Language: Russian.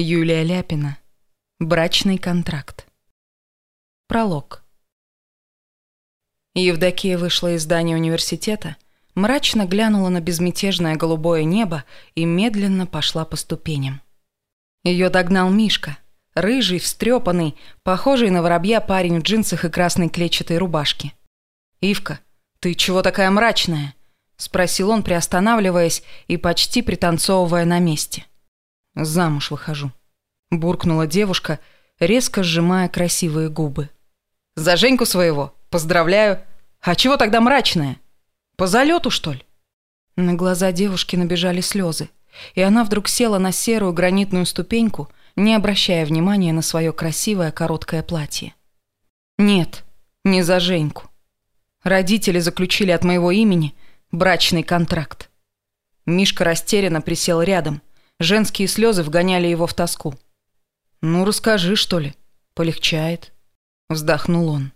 Юлия Ляпина. Брачный контракт. Пролог. Евдокия вышла из здания университета, мрачно глянула на безмятежное голубое небо и медленно пошла по ступеням. Ее догнал Мишка, рыжий, встрепанный, похожий на воробья парень в джинсах и красной клетчатой рубашке. «Ивка, ты чего такая мрачная?» – спросил он, приостанавливаясь и почти пританцовывая на месте. «Замуж выхожу», – буркнула девушка, резко сжимая красивые губы. «За Женьку своего? Поздравляю! А чего тогда мрачная? По залету, что ли?» На глаза девушки набежали слезы, и она вдруг села на серую гранитную ступеньку, не обращая внимания на свое красивое короткое платье. «Нет, не за Женьку. Родители заключили от моего имени брачный контракт». Мишка растерянно присел рядом – Женские слезы вгоняли его в тоску. «Ну, расскажи, что ли. Полегчает». Вздохнул он.